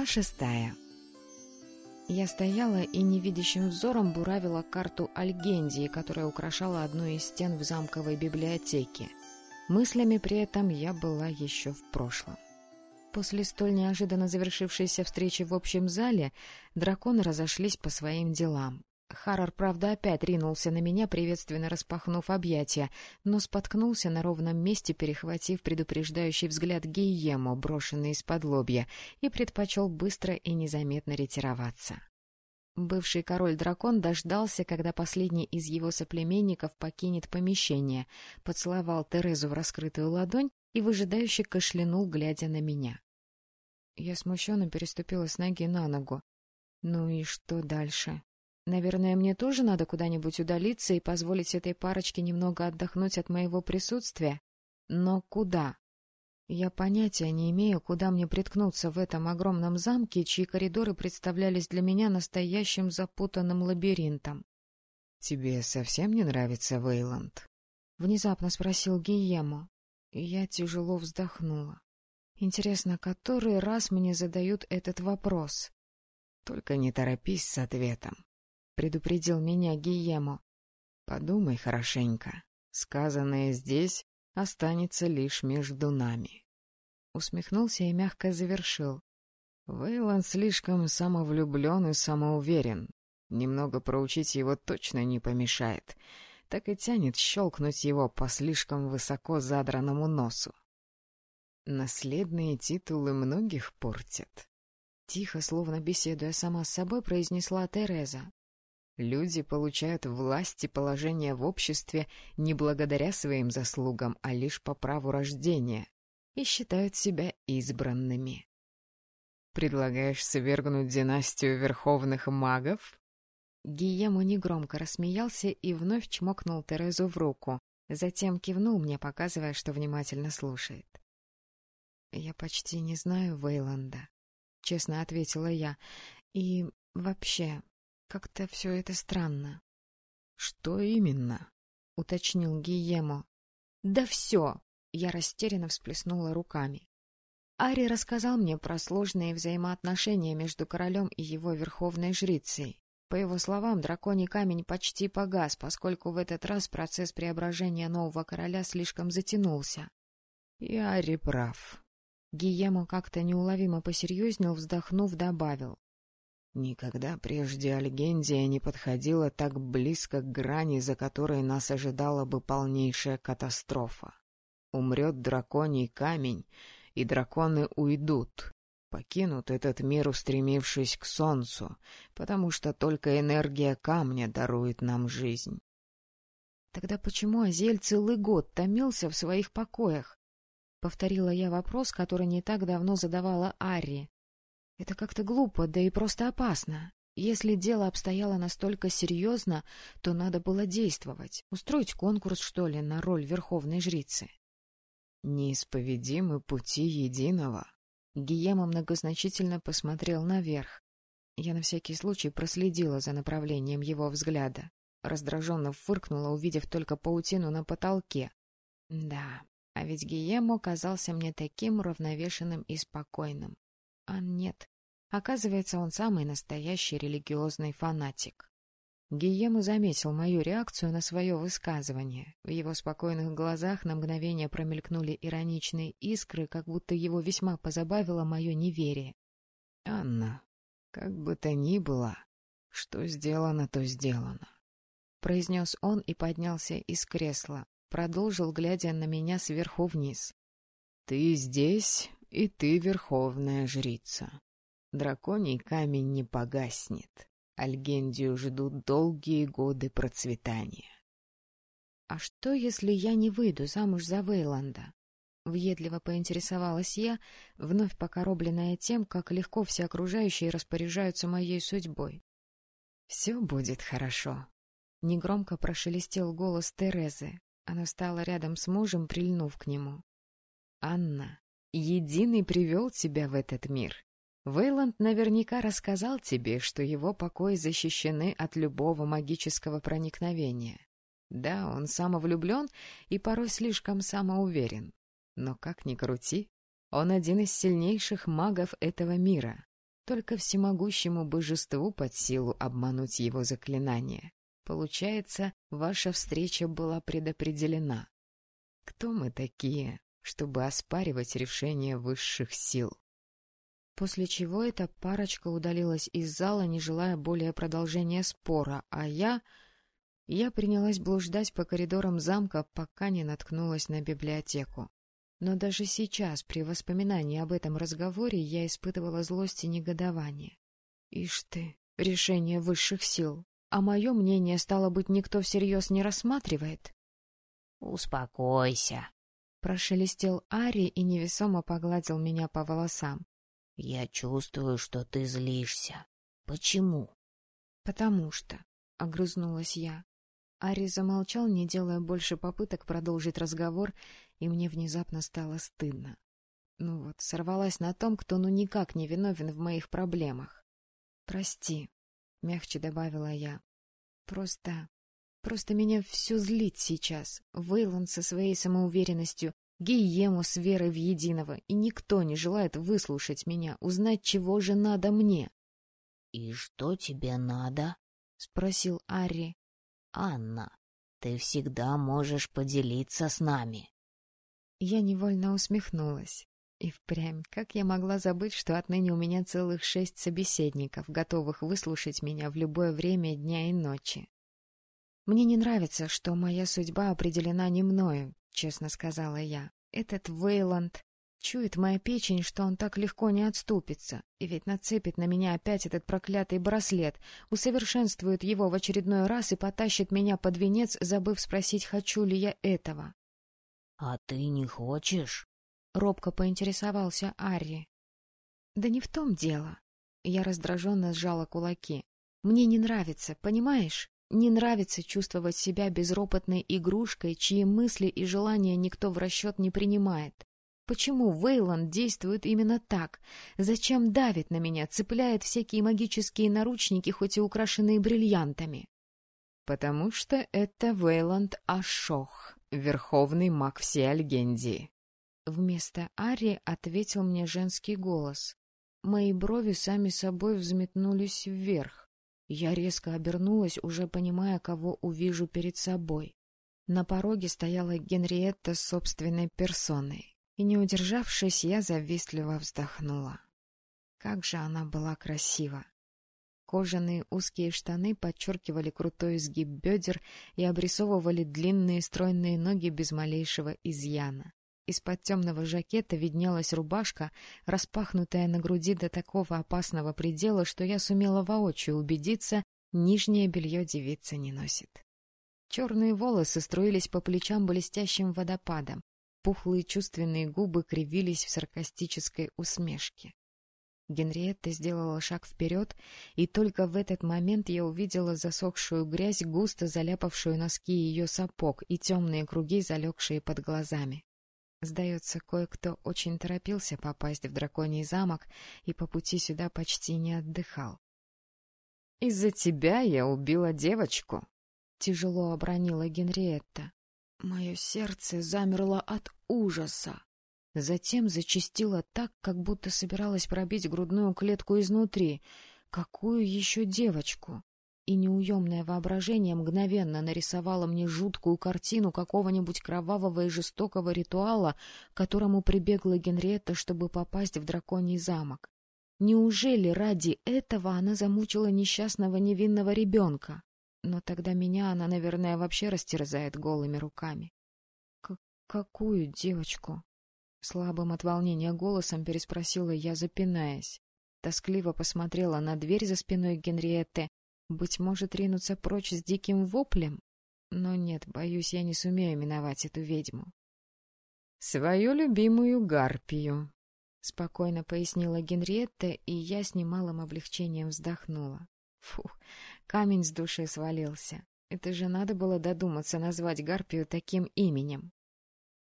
Глава шестая Я стояла и невидящим взором буравила карту Альгендии, которая украшала одну из стен в замковой библиотеке. Мыслями при этом я была еще в прошлом. После столь неожиданно завершившейся встречи в общем зале драконы разошлись по своим делам. Харрор, правда, опять ринулся на меня, приветственно распахнув объятия, но споткнулся на ровном месте, перехватив предупреждающий взгляд Гийемо, брошенный из-под лобья, и предпочел быстро и незаметно ретироваться. Бывший король-дракон дождался, когда последний из его соплеменников покинет помещение, поцеловал Терезу в раскрытую ладонь и выжидающе кашлянул, глядя на меня. Я смущенно переступила с ноги на ногу. Ну и что дальше? Наверное, мне тоже надо куда-нибудь удалиться и позволить этой парочке немного отдохнуть от моего присутствия. Но куда? Я понятия не имею, куда мне приткнуться в этом огромном замке, чьи коридоры представлялись для меня настоящим запутанным лабиринтом. — Тебе совсем не нравится Вейланд? — внезапно спросил Гиему. Я тяжело вздохнула. Интересно, который раз мне задают этот вопрос? — Только не торопись с ответом предупредил меня Гиемо. Подумай хорошенько. Сказанное здесь останется лишь между нами. Усмехнулся и мягко завершил. Вейланд слишком самовлюблен и самоуверен. Немного проучить его точно не помешает. Так и тянет щелкнуть его по слишком высоко задранному носу. Наследные титулы многих портят. Тихо, словно беседуя сама с собой, произнесла Тереза. Люди получают власть и положение в обществе не благодаря своим заслугам, а лишь по праву рождения, и считают себя избранными. «Предлагаешь свергнуть династию верховных магов?» Гиему негромко рассмеялся и вновь чмокнул Терезу в руку, затем кивнул мне, показывая, что внимательно слушает. «Я почти не знаю Вейланда», — честно ответила я, — «и вообще как-то все это странно. — Что именно? — уточнил Гиемо. — Да все! — я растерянно всплеснула руками. Ари рассказал мне про сложные взаимоотношения между королем и его верховной жрицей. По его словам, драконий камень почти погас, поскольку в этот раз процесс преображения нового короля слишком затянулся. И Ари прав. Гиемо как-то неуловимо посерьезнел, вздохнув, добавил. Никогда прежде Альгендия не подходила так близко к грани, за которой нас ожидала бы полнейшая катастрофа. Умрет драконий камень, и драконы уйдут, покинут этот мир, устремившись к солнцу, потому что только энергия камня дарует нам жизнь. Тогда почему Азель целый год томился в своих покоях? Повторила я вопрос, который не так давно задавала Арри. Это как-то глупо, да и просто опасно. Если дело обстояло настолько серьезно, то надо было действовать. Устроить конкурс, что ли, на роль верховной жрицы. Неисповедимы пути единого. Гиема многозначительно посмотрел наверх. Я на всякий случай проследила за направлением его взгляда. Раздраженно фыркнула, увидев только паутину на потолке. Да, а ведь Гиемо казался мне таким уравновешенным и спокойным. А нет, оказывается, он самый настоящий религиозный фанатик. Гиему заметил мою реакцию на свое высказывание. В его спокойных глазах на мгновение промелькнули ироничные искры, как будто его весьма позабавило мое неверие. — Анна, как бы то ни было, что сделано, то сделано. — произнес он и поднялся из кресла, продолжил, глядя на меня сверху вниз. — Ты здесь, и ты верховная жрица. Драконий камень не погаснет. Альгендию ждут долгие годы процветания. — А что, если я не выйду замуж за Вейланда? Въедливо поинтересовалась я, вновь покоробленная тем, как легко все окружающие распоряжаются моей судьбой. — Все будет хорошо. Негромко прошелестел голос Терезы. Она встала рядом с мужем, прильнув к нему. — Анна, Единый привел тебя в этот мир. Вейланд наверняка рассказал тебе, что его покои защищены от любого магического проникновения. Да, он самовлюблен и порой слишком самоуверен. Но как ни крути, Он один из сильнейших магов этого мира. Только всемогущему божеству под силу обмануть его заклинание. Получается, ваша встреча была предопределена. Кто мы такие, чтобы оспаривать решение высших сил? После чего эта парочка удалилась из зала, не желая более продолжения спора, а я... Я принялась блуждать по коридорам замка, пока не наткнулась на библиотеку. Но даже сейчас, при воспоминании об этом разговоре, я испытывала злость и негодование. Ишь ты, решение высших сил. А мое мнение, стало быть, никто всерьез не рассматривает? — Успокойся, — прошелестел Ари и невесомо погладил меня по волосам. — Я чувствую, что ты злишься. Почему? — Потому что, — огрызнулась я. Ари замолчал, не делая больше попыток продолжить разговор, и мне внезапно стало стыдно. Ну вот, сорвалась на том, кто ну никак не виновен в моих проблемах. «Прости», — мягче добавила я. «Просто... просто меня все злит сейчас. Вейланд со своей самоуверенностью, Гиему с верой в единого, и никто не желает выслушать меня, узнать, чего же надо мне». «И что тебе надо?» — спросил Ари. Анна, ты всегда можешь поделиться с нами. Я невольно усмехнулась. И впрямь, как я могла забыть, что отныне у меня целых шесть собеседников, готовых выслушать меня в любое время дня и ночи. Мне не нравится, что моя судьба определена не мною, честно сказала я. Этот Вейланд Чует моя печень, что он так легко не отступится, и ведь нацепит на меня опять этот проклятый браслет, усовершенствует его в очередной раз и потащит меня под венец, забыв спросить, хочу ли я этого. — А ты не хочешь? — робко поинтересовался Арри. — Да не в том дело. Я раздраженно сжала кулаки. Мне не нравится, понимаешь? Не нравится чувствовать себя безропотной игрушкой, чьи мысли и желания никто в расчет не принимает. Почему Вейланд действует именно так? Зачем давит на меня, цепляет всякие магические наручники, хоть и украшенные бриллиантами? Потому что это Вейланд Ашох, верховный маг всей Альгендии. Вместо Ари ответил мне женский голос. Мои брови сами собой взметнулись вверх. Я резко обернулась, уже понимая, кого увижу перед собой. На пороге стояла Генриетта с собственной персоной и, не удержавшись, я завистливо вздохнула. Как же она была красива! Кожаные узкие штаны подчеркивали крутой изгиб бедер и обрисовывали длинные стройные ноги без малейшего изъяна. Из-под темного жакета виднелась рубашка, распахнутая на груди до такого опасного предела, что я сумела воочию убедиться, нижнее белье девица не носит. Черные волосы струились по плечам блестящим водопадом, Пухлые чувственные губы кривились в саркастической усмешке. Генриетта сделала шаг вперед, и только в этот момент я увидела засохшую грязь, густо заляпавшую носки ее сапог и темные круги, залегшие под глазами. Сдается, кое-кто очень торопился попасть в драконий замок и по пути сюда почти не отдыхал. — Из-за тебя я убила девочку, — тяжело обронила Генриетта. Мое сердце замерло от ужаса. Затем зачастило так, как будто собиралась пробить грудную клетку изнутри. Какую еще девочку? И неуемное воображение мгновенно нарисовало мне жуткую картину какого-нибудь кровавого и жестокого ритуала, к которому прибегла Генриетта, чтобы попасть в драконий замок. Неужели ради этого она замучила несчастного невинного ребенка? Но тогда меня она, наверное, вообще растерзает голыми руками. — Какую девочку? Слабым от волнения голосом переспросила я, запинаясь. Тоскливо посмотрела на дверь за спиной Генриетты. Быть может, ринуться прочь с диким воплем? Но нет, боюсь, я не сумею миновать эту ведьму. — Свою любимую гарпию, — спокойно пояснила Генриетта, и я с немалым облегчением вздохнула. Фух, камень с души свалился. Это же надо было додуматься назвать Гарпию таким именем.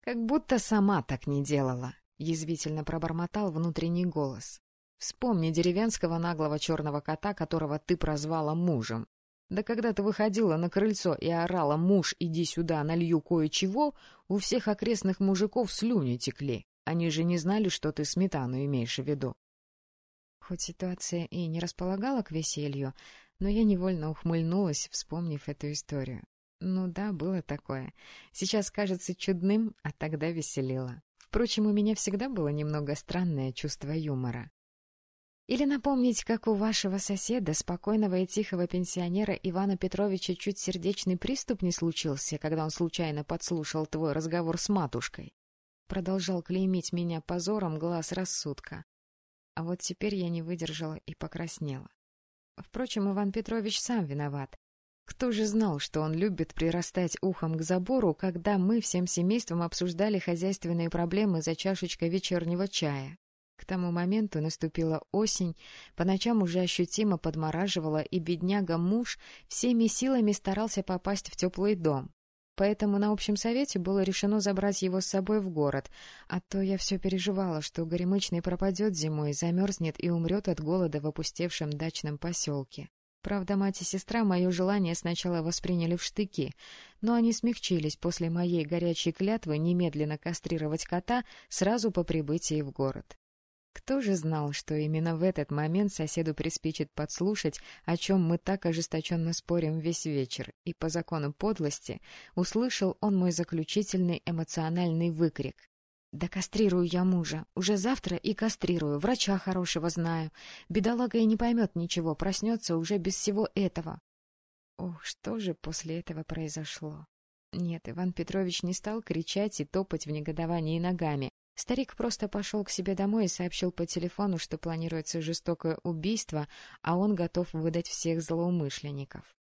Как будто сама так не делала, — язвительно пробормотал внутренний голос. Вспомни деревенского наглого черного кота, которого ты прозвала мужем. Да когда ты выходила на крыльцо и орала «Муж, иди сюда, налью кое-чего», у всех окрестных мужиков слюни текли. Они же не знали, что ты сметану имеешь в виду. Хоть ситуация и не располагала к веселью, но я невольно ухмыльнулась, вспомнив эту историю. Ну да, было такое. Сейчас кажется чудным, а тогда веселило. Впрочем, у меня всегда было немного странное чувство юмора. Или напомнить, как у вашего соседа, спокойного и тихого пенсионера Ивана Петровича, чуть сердечный приступ не случился, когда он случайно подслушал твой разговор с матушкой. Продолжал клеймить меня позором глаз рассудка. А вот теперь я не выдержала и покраснела. Впрочем, Иван Петрович сам виноват. Кто же знал, что он любит прирастать ухом к забору, когда мы всем семейством обсуждали хозяйственные проблемы за чашечкой вечернего чая? Тому моменту наступила осень, по ночам уже ощутимо подмораживала, и бедняга-муж всеми силами старался попасть в теплый дом. Поэтому на общем совете было решено забрать его с собой в город, а то я все переживала, что Горемычный пропадет зимой, замерзнет и умрет от голода в опустевшем дачном поселке. Правда, мать и сестра мое желание сначала восприняли в штыки, но они смягчились после моей горячей клятвы немедленно кастрировать кота сразу по прибытии в город. Кто же знал, что именно в этот момент соседу приспичит подслушать, о чем мы так ожесточенно спорим весь вечер, и по закону подлости услышал он мой заключительный эмоциональный выкрик. Да кастрирую я мужа. Уже завтра и кастрирую. Врача хорошего знаю. Бедолага и не поймет ничего, проснется уже без всего этого. Ох, что же после этого произошло? Нет, Иван Петрович не стал кричать и топать в негодовании ногами. Старик просто пошел к себе домой и сообщил по телефону, что планируется жестокое убийство, а он готов выдать всех злоумышленников.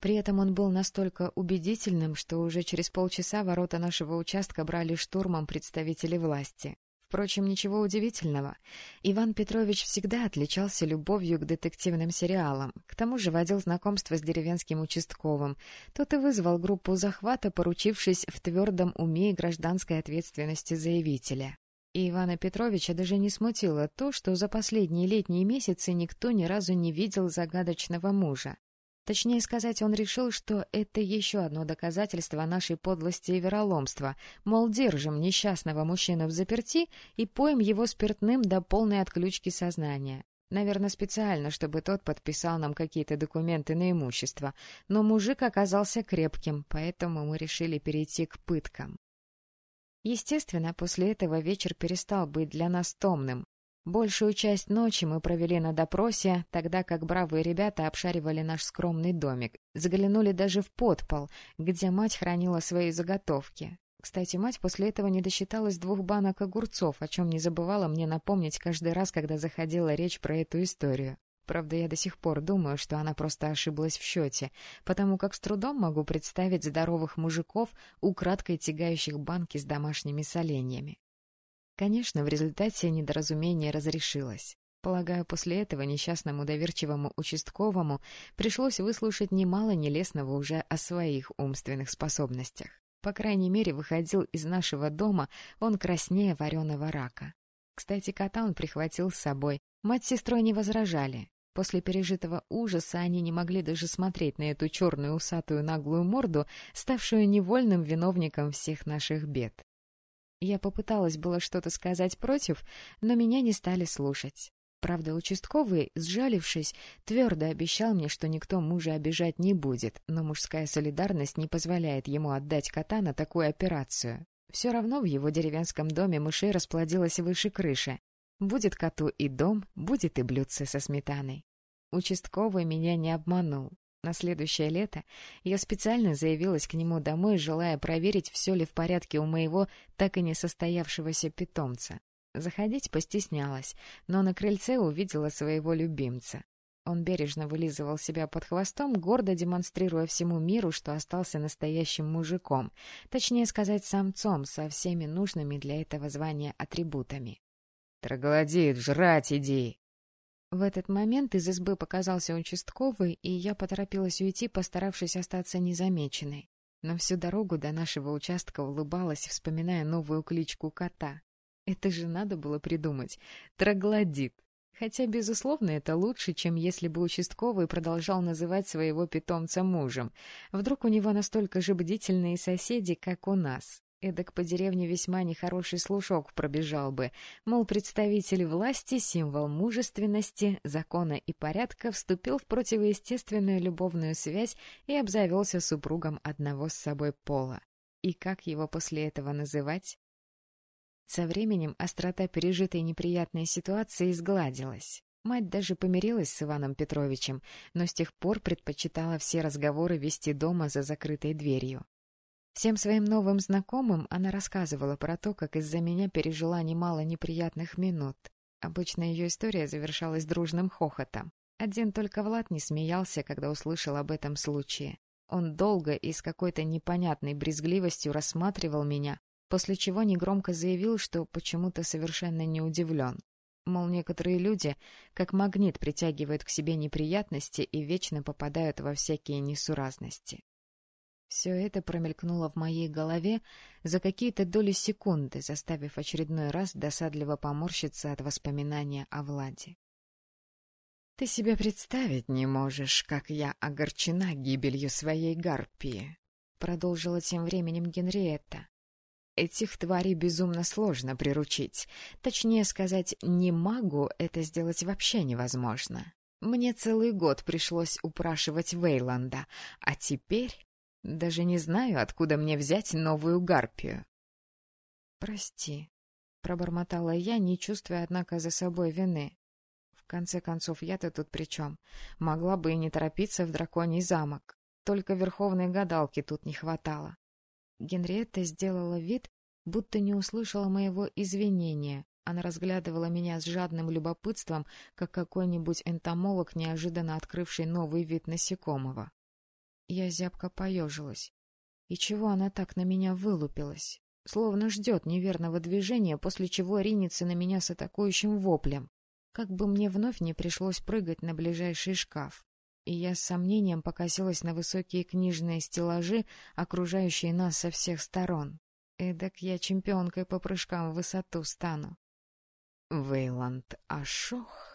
При этом он был настолько убедительным, что уже через полчаса ворота нашего участка брали штурмом представители власти. Впрочем, ничего удивительного. Иван Петрович всегда отличался любовью к детективным сериалам. К тому же водил знакомство с деревенским участковым. Тот и вызвал группу захвата, поручившись в твердом уме и гражданской ответственности заявителя. И Ивана Петровича даже не смутило то, что за последние летние месяцы никто ни разу не видел загадочного мужа. Точнее сказать, он решил, что это еще одно доказательство нашей подлости и вероломства. Мол, держим несчастного мужчину в заперти и поем его спиртным до полной отключки сознания. Наверное, специально, чтобы тот подписал нам какие-то документы на имущество. Но мужик оказался крепким, поэтому мы решили перейти к пыткам. Естественно, после этого вечер перестал быть для нас томным. Большую часть ночи мы провели на допросе, тогда как бравые ребята обшаривали наш скромный домик. Заглянули даже в подпол, где мать хранила свои заготовки. Кстати, мать после этого не досчиталась двух банок огурцов, о чем не забывала мне напомнить каждый раз, когда заходила речь про эту историю. Правда, я до сих пор думаю, что она просто ошиблась в счете, потому как с трудом могу представить здоровых мужиков, украдкой тягающих банки с домашними соленьями. Конечно, в результате недоразумение разрешилось. Полагаю, после этого несчастному доверчивому участковому пришлось выслушать немало нелестного уже о своих умственных способностях. По крайней мере, выходил из нашего дома он краснее вареного рака. Кстати, кота он прихватил с собой. Мать с сестрой не возражали. После пережитого ужаса они не могли даже смотреть на эту черную усатую наглую морду, ставшую невольным виновником всех наших бед. Я попыталась было что-то сказать против, но меня не стали слушать. Правда, участковый, сжалившись, твердо обещал мне, что никто мужа обижать не будет, но мужская солидарность не позволяет ему отдать кота на такую операцию. Все равно в его деревенском доме мышей расплодилось выше крыши. Будет коту и дом, будет и блюдце со сметаной. Участковый меня не обманул. На следующее лето я специально заявилась к нему домой, желая проверить, все ли в порядке у моего так и не состоявшегося питомца. Заходить постеснялась, но на крыльце увидела своего любимца. Он бережно вылизывал себя под хвостом, гордо демонстрируя всему миру, что остался настоящим мужиком, точнее сказать, самцом со всеми нужными для этого звания атрибутами. «Троглодит, жрать иди!» В этот момент из избы показался участковый, и я поторопилась уйти, постаравшись остаться незамеченной. Но всю дорогу до нашего участка улыбалась, вспоминая новую кличку кота. Это же надо было придумать. Троглодит. Хотя, безусловно, это лучше, чем если бы участковый продолжал называть своего питомца мужем. Вдруг у него настолько же бдительные соседи, как у нас. Эдак по деревне весьма нехороший слушок пробежал бы, мол, представитель власти, символ мужественности, закона и порядка, вступил в противоестественную любовную связь и обзавелся супругом одного с собой пола. И как его после этого называть? Со временем острота пережитой неприятной ситуации сгладилась. Мать даже помирилась с Иваном Петровичем, но с тех пор предпочитала все разговоры вести дома за закрытой дверью. Всем своим новым знакомым она рассказывала про то, как из-за меня пережила немало неприятных минут. Обычно ее история завершалась дружным хохотом. Один только Влад не смеялся, когда услышал об этом случае. Он долго и с какой-то непонятной брезгливостью рассматривал меня, после чего негромко заявил, что почему-то совершенно не удивлен. Мол, некоторые люди, как магнит, притягивают к себе неприятности и вечно попадают во всякие несуразности. Все это промелькнуло в моей голове за какие-то доли секунды, заставив очередной раз досадливо поморщиться от воспоминания о Владе. «Ты себе представить не можешь, как я огорчена гибелью своей гарпии», — продолжила тем временем Генриетта. «Этих тварей безумно сложно приручить. Точнее сказать, не магу это сделать вообще невозможно. Мне целый год пришлось упрашивать Вейланда, а теперь даже не знаю, откуда мне взять новую гарпию. «Прости», — пробормотала я, не чувствуя, однако, за собой вины. В конце концов, я-то тут при чем? Могла бы и не торопиться в драконий замок. Только верховной гадалки тут не хватало. Генриетта сделала вид, будто не услышала моего извинения. Она разглядывала меня с жадным любопытством, как какой-нибудь энтомолог, неожиданно открывший новый вид насекомого. Я зябко поежилась. И чего она так на меня вылупилась? Словно ждет неверного движения, после чего ринется на меня с атакующим воплем. Как бы мне вновь не пришлось прыгать на ближайший шкаф. И я с сомнением покосилась на высокие книжные стеллажи, окружающие нас со всех сторон. Эдак я чемпионкой по прыжкам в высоту стану. Вейланд Ашох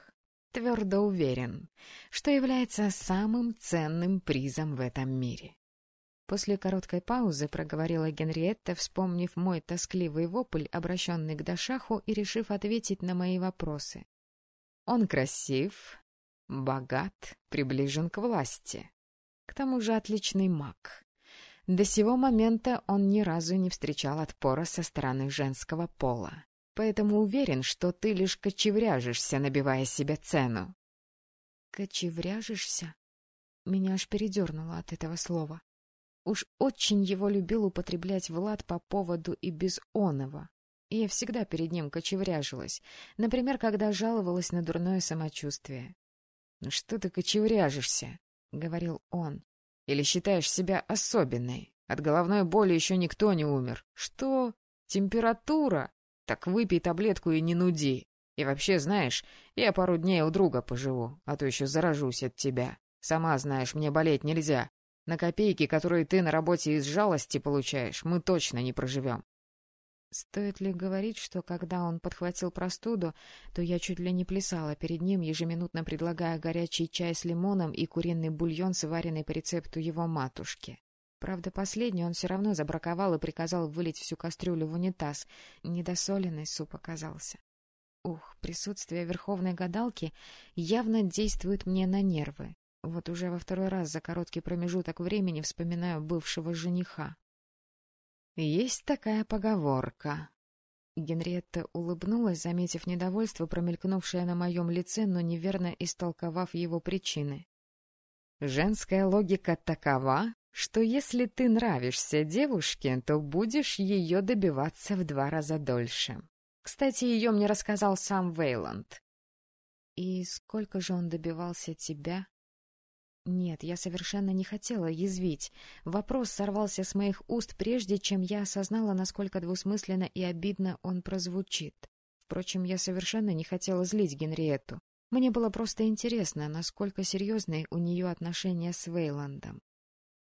твердо уверен, что является самым ценным призом в этом мире. После короткой паузы проговорила Генриетта, вспомнив мой тоскливый вопль, обращенный к Дашаху, и решив ответить на мои вопросы. Он красив, богат, приближен к власти. К тому же отличный маг. До сего момента он ни разу не встречал отпора со стороны женского пола поэтому уверен, что ты лишь кочевряжешься, набивая себе цену. Кочевряжешься? Меня аж передернуло от этого слова. Уж очень его любил употреблять Влад по поводу и без оного. Я всегда перед ним кочевряжилась, например, когда жаловалась на дурное самочувствие. «Ну что ты кочевряжешься?» — говорил он. «Или считаешь себя особенной? От головной боли еще никто не умер. Что? Температура? Так выпей таблетку и не нуди. И вообще, знаешь, я пару дней у друга поживу, а то еще заражусь от тебя. Сама знаешь, мне болеть нельзя. На копейки, которые ты на работе из жалости получаешь, мы точно не проживем. Стоит ли говорить, что когда он подхватил простуду, то я чуть ли не плясала перед ним, ежеминутно предлагая горячий чай с лимоном и куриный бульон, сваренный по рецепту его матушки. Правда, последний он все равно забраковал и приказал вылить всю кастрюлю в унитаз. Недосоленный суп оказался. Ух, присутствие верховной гадалки явно действует мне на нервы. Вот уже во второй раз за короткий промежуток времени вспоминаю бывшего жениха. Есть такая поговорка. Генриетта улыбнулась, заметив недовольство, промелькнувшее на моем лице, но неверно истолковав его причины. Женская логика такова, что если ты нравишься девушке, то будешь ее добиваться в два раза дольше. Кстати, ее мне рассказал сам Вейланд. И сколько же он добивался тебя? Нет, я совершенно не хотела язвить. Вопрос сорвался с моих уст, прежде чем я осознала, насколько двусмысленно и обидно он прозвучит. Впрочем, я совершенно не хотела злить Генриетту. Мне было просто интересно, насколько серьезные у нее отношения с Вейландом.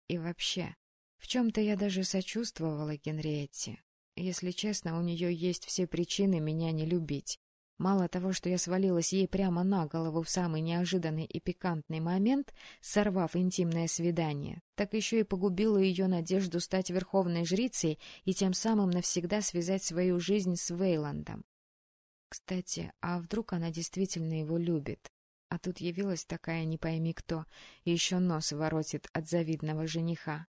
И вообще, в чем-то я даже сочувствовала Генриетте. Если честно, у нее есть все причины меня не любить. Мало того, что я свалилась ей прямо на голову в самый неожиданный и пикантный момент, сорвав интимное свидание, так еще и погубила ее надежду стать верховной жрицей и тем самым навсегда связать свою жизнь с Вейландом. Кстати, а вдруг она действительно его любит? А тут явилась такая не пойми кто, и еще нос воротит от завидного жениха.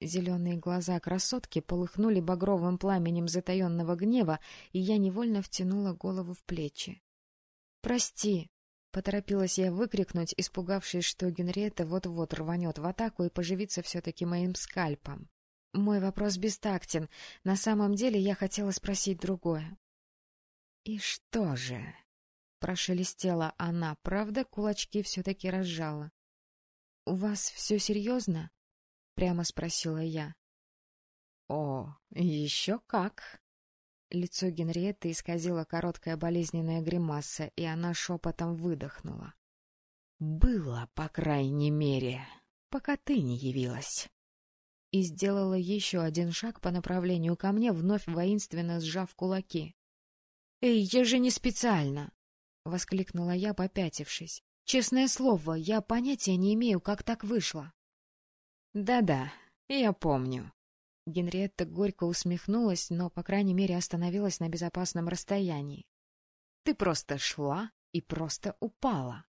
Зеленые глаза красотки полыхнули багровым пламенем затаенного гнева, и я невольно втянула голову в плечи. «Прости!» — поторопилась я выкрикнуть, испугавшись, что Генриетта вот-вот рванет в атаку и поживится все-таки моим скальпом. Мой вопрос бестактен. На самом деле я хотела спросить другое. «И что же?» — прошелестела она, правда, кулачки все-таки разжала. «У вас все серьезно?» прямо спросила я. О, еще как! Лицо Генриетты исказило короткая болезненная гримаса, и она шепотом выдохнула. Было, по крайней мере, пока ты не явилась. И сделала еще один шаг по направлению ко мне, вновь воинственно сжав кулаки. «Эй, я же не специально!» — воскликнула я, попятившись. «Честное слово, я понятия не имею, как так вышло». «Да-да, я помню». Генриетта горько усмехнулась, но, по крайней мере, остановилась на безопасном расстоянии. «Ты просто шла и просто упала.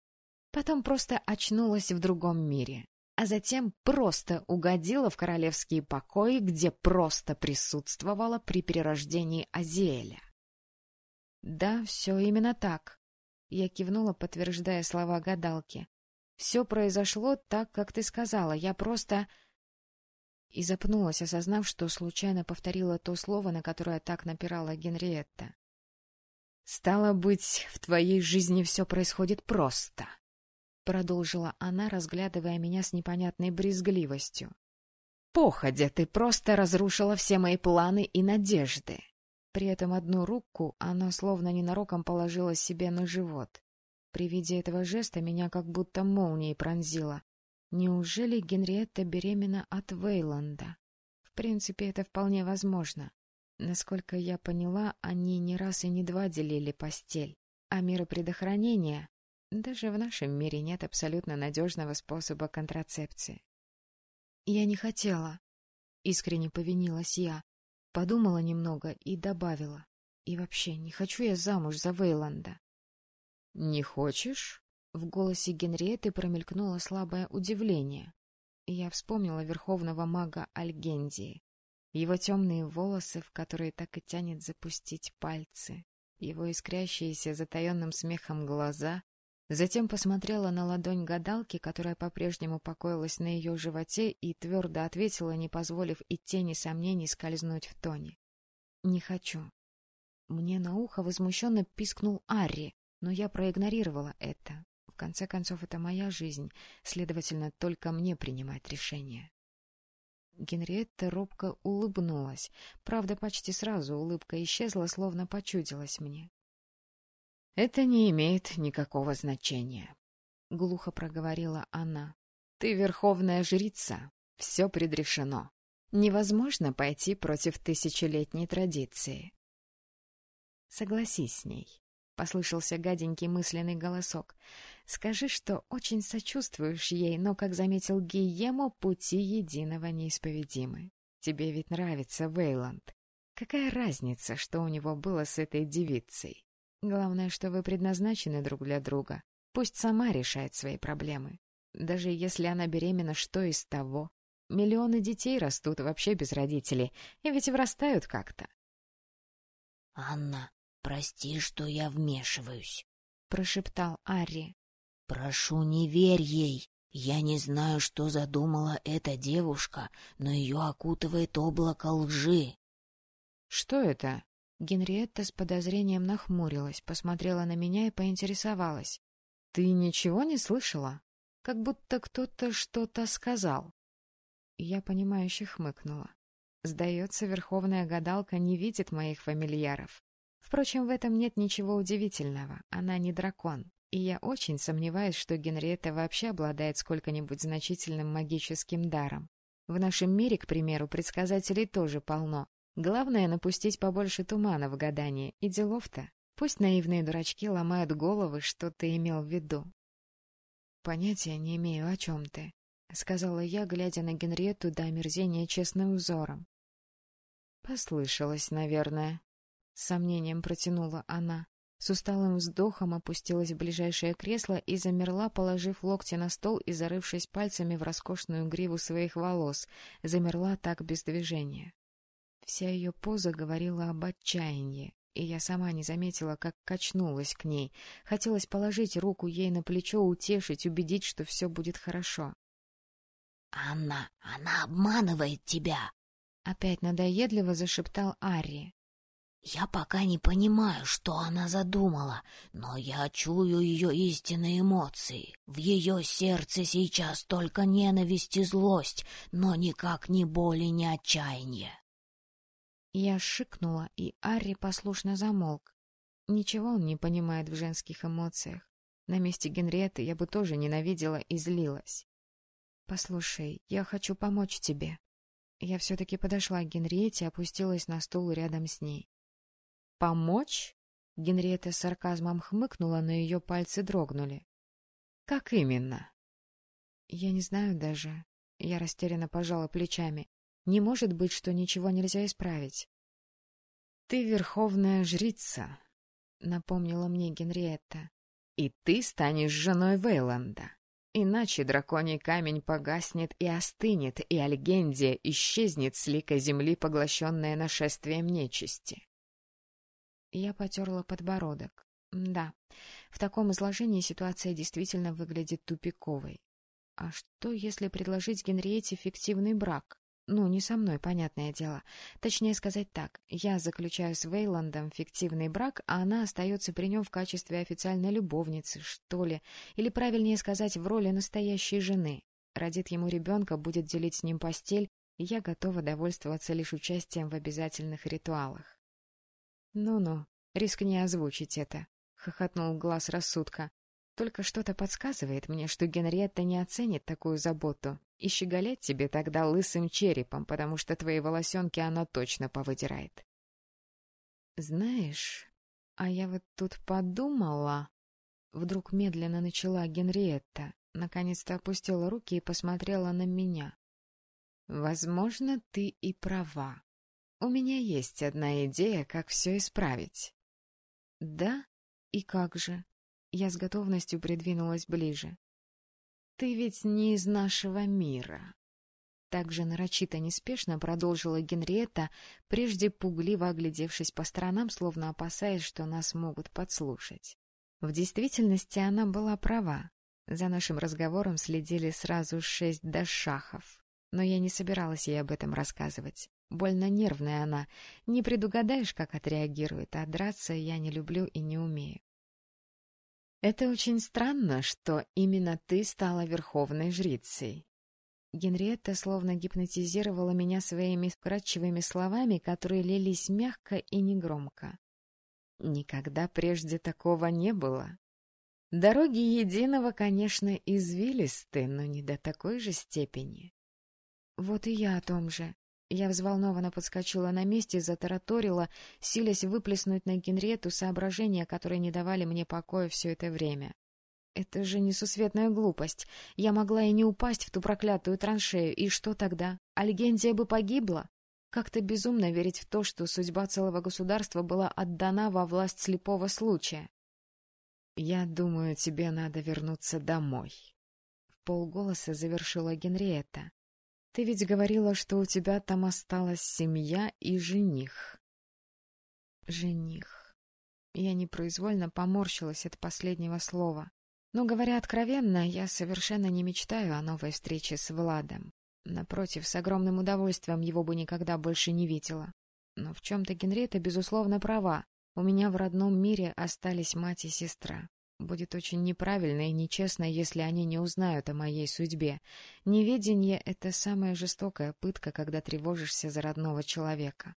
Потом просто очнулась в другом мире, а затем просто угодила в королевские покои, где просто присутствовала при перерождении Азиэля». «Да, все именно так», — я кивнула, подтверждая слова гадалки. Все произошло так, как ты сказала. Я просто...» И запнулась, осознав, что случайно повторила то слово, на которое так напирала Генриетта. «Стало быть, в твоей жизни все происходит просто», — продолжила она, разглядывая меня с непонятной брезгливостью. «Походя, ты просто разрушила все мои планы и надежды». При этом одну руку она словно ненароком положила себе на живот. При виде этого жеста меня как будто молнией пронзило. Неужели Генриетта беременна от Вейланда? В принципе, это вполне возможно. Насколько я поняла, они не раз и не два делили постель. А меры предохранения... Даже в нашем мире нет абсолютно надежного способа контрацепции. Я не хотела. Искренне повинилась я. Подумала немного и добавила. И вообще, не хочу я замуж за Вейланда. «Не хочешь?» В голосе Генриеты промелькнуло слабое удивление. Я вспомнила верховного мага Альгендии. Его темные волосы, в которые так и тянет запустить пальцы. Его искрящиеся затаенным смехом глаза. Затем посмотрела на ладонь гадалки, которая по-прежнему покоилась на ее животе, и твердо ответила, не позволив и тени сомнений скользнуть в тоне. «Не хочу». Мне на ухо возмущенно пискнул Арри, но я проигнорировала это. В конце концов, это моя жизнь, следовательно, только мне принимать решение. Генриетта робко улыбнулась. Правда, почти сразу улыбка исчезла, словно почудилась мне. — Это не имеет никакого значения, — глухо проговорила она. — Ты верховная жрица. Все предрешено. Невозможно пойти против тысячелетней традиции. Согласись с ней. — послышался гаденький мысленный голосок. «Скажи, что очень сочувствуешь ей, но, как заметил Гиемо, пути единого неисповедимы. Тебе ведь нравится Вейланд. Какая разница, что у него было с этой девицей? Главное, что вы предназначены друг для друга. Пусть сама решает свои проблемы. Даже если она беременна, что из того? Миллионы детей растут вообще без родителей, и ведь вырастают как-то. — Анна, «Прости, что я вмешиваюсь», — прошептал Арри. «Прошу, не верь ей. Я не знаю, что задумала эта девушка, но ее окутывает облако лжи». «Что это?» Генриетта с подозрением нахмурилась, посмотрела на меня и поинтересовалась. «Ты ничего не слышала? Как будто кто-то что-то сказал». Я понимающе хмыкнула. Сдается, верховная гадалка не видит моих фамильяров. Впрочем, в этом нет ничего удивительного. Она не дракон. И я очень сомневаюсь, что Генриетта вообще обладает сколько-нибудь значительным магическим даром. В нашем мире, к примеру, предсказателей тоже полно. Главное — напустить побольше тумана в гадание, и делов-то. Пусть наивные дурачки ломают головы, что ты имел в виду. Понятия не имею, о чем ты, — сказала я, глядя на Генриетту до омерзения честным взором. Послышалось, наверное. С сомнением протянула она. С усталым вздохом опустилась в ближайшее кресло и замерла, положив локти на стол и зарывшись пальцами в роскошную гриву своих волос. Замерла так без движения. Вся ее поза говорила об отчаянии, и я сама не заметила, как качнулась к ней. Хотелось положить руку ей на плечо, утешить, убедить, что все будет хорошо. — Анна, она обманывает тебя! — опять надоедливо зашептал Арри. «Я пока не понимаю, что она задумала, но я чую ее истинные эмоции. В ее сердце сейчас только ненависть и злость, но никак не боли, ни отчаяния. Я шикнула, и Арри послушно замолк. Ничего он не понимает в женских эмоциях. На месте Генриетты я бы тоже ненавидела и злилась. «Послушай, я хочу помочь тебе». Я все-таки подошла к Генриетте и опустилась на стул рядом с ней. «Помочь?» Генриетта с сарказмом хмыкнула, но ее пальцы дрогнули. «Как именно?» «Я не знаю даже». Я растерянно пожала плечами. Не может быть, что ничего нельзя исправить. — Ты верховная жрица, — напомнила мне Генриетта, — и ты станешь женой Вейланда. Иначе драконий камень погаснет и остынет, и Альгендия исчезнет с лика земли, поглощенная нашествием нечисти. Я потерла подбородок. Да, в таком изложении ситуация действительно выглядит тупиковой. А что, если предложить Генриете фиктивный брак? Ну, не со мной, понятное дело. Точнее сказать так, я заключаю с Вейландом фиктивный брак, а она остается при нем в качестве официальной любовницы, что ли, или правильнее сказать, в роли настоящей жены. Родит ему ребенка, будет делить с ним постель, и я готова довольствоваться лишь участием в обязательных ритуалах. «Ну-ну, рискни озвучить это», — хохотнул глаз рассудка. «Только что-то подсказывает мне, что Генриетта не оценит такую заботу, и щеголять тебе тогда лысым черепом, потому что твои волосенки она точно повыдирает. Знаешь, а я вот тут подумала... Вдруг медленно начала Генриетта, наконец-то опустила руки и посмотрела на меня. Возможно, ты и права. У меня есть одна идея, как все исправить. Да? И как же? Я с готовностью придвинулась ближе. Ты ведь не из нашего мира. Так же нарочито неспешно продолжила Генриетта, прежде пугливо оглядевшись по сторонам, словно опасаясь, что нас могут подслушать. В действительности она была права. За нашим разговором следили сразу шесть дашахов. Но я не собиралась ей об этом рассказывать. Больно нервная она. Не предугадаешь, как отреагирует, а драться я не люблю и не умею. Это очень странно, что именно ты стала верховной жрицей. Генриетта словно гипнотизировала меня своими вкрадчивыми словами, которые лились мягко и негромко. Никогда прежде такого не было. Дороги единого, конечно, извилисты, но не до такой же степени. Вот и я о том же. Я взволнованно подскочила на месте, затараторила, силясь выплеснуть на Генриету соображения, которые не давали мне покоя все это время. Это же несусветная глупость. Я могла и не упасть в ту проклятую траншею, и что тогда? Альгендия бы погибла? Как-то безумно верить в то, что судьба целого государства была отдана во власть слепого случая. «Я думаю, тебе надо вернуться домой», — в полголоса завершила Генриетта. Ты ведь говорила, что у тебя там осталась семья и жених. Жених. Я непроизвольно поморщилась от последнего слова. Но, говоря откровенно, я совершенно не мечтаю о новой встрече с Владом. Напротив, с огромным удовольствием его бы никогда больше не видела. Но в чем-то Генриетта, безусловно, права. У меня в родном мире остались мать и сестра. Будет очень неправильно и нечестно, если они не узнают о моей судьбе. Неведение — это самая жестокая пытка, когда тревожишься за родного человека.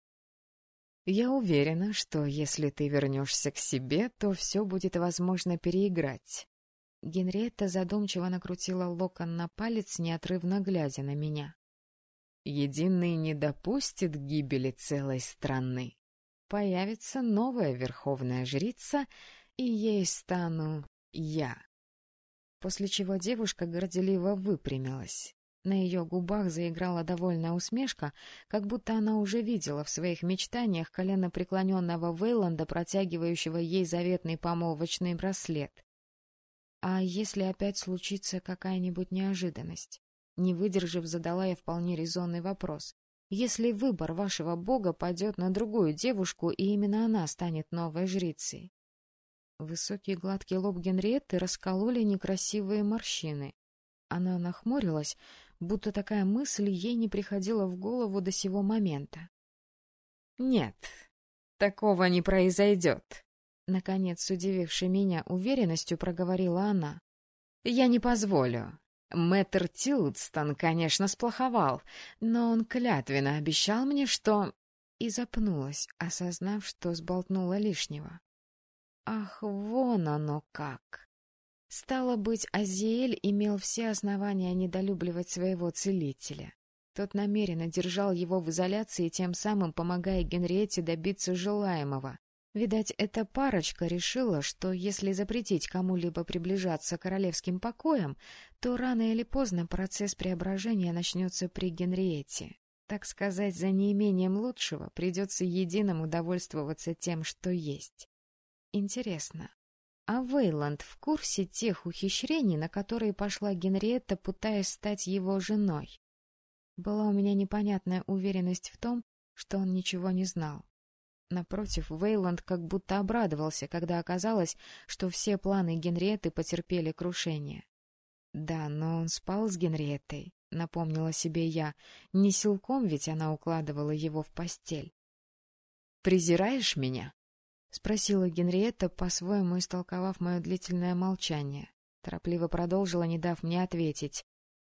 Я уверена, что если ты вернешься к себе, то все будет возможно переиграть. Генриетта задумчиво накрутила локон на палец, неотрывно глядя на меня. Единый не допустит гибели целой страны. появится новая верховная жрица, и ей стану я. После чего девушка горделиво выпрямилась. На ее губах заиграла довольная усмешка, как будто она уже видела в своих мечтаниях колено преклоненного Вейланда, протягивающего ей заветный помолвочный браслет. А если опять случится какая-нибудь неожиданность? Не выдержав, задала я вполне резонный вопрос. Если выбор вашего бога пойдет на другую девушку, и именно она станет новой жрицей? Высокий гладкий лоб Генриетты раскололи некрасивые морщины. Она нахмурилась, будто такая мысль ей не приходила в голову до сего момента. — Нет, такого не произойдет, — наконец, с меня уверенностью проговорила она. — Я не позволю. Мэтр Тилдстон, конечно, сплоховал, но он клятвенно обещал мне, что... И запнулась, осознав, что сболтнула лишнего. Ах, вон оно как! Стало быть, Азиэль имел все основания недолюбливать своего целителя. Тот намеренно держал его в изоляции, тем самым помогая Генриетте добиться желаемого. Видать, эта парочка решила, что если запретить кому-либо приближаться к королевским покоям, то рано или поздно процесс преображения начнется при Генриетте. Так сказать, за неимением лучшего придется единым удовольствоваться тем, что есть. Интересно, а Вейланд в курсе тех ухищрений, на которые пошла Генриетта, пытаясь стать его женой? Была у меня непонятная уверенность в том, что он ничего не знал. Напротив, Вейланд как будто обрадовался, когда оказалось, что все планы Генриетты потерпели крушение. Да, но он спал с Генриеттой, напомнила себе я. Не силком ведь она укладывала его в постель. «Презираешь меня?» — спросила Генриетта, по-своему истолковав мое длительное молчание. Торопливо продолжила, не дав мне ответить.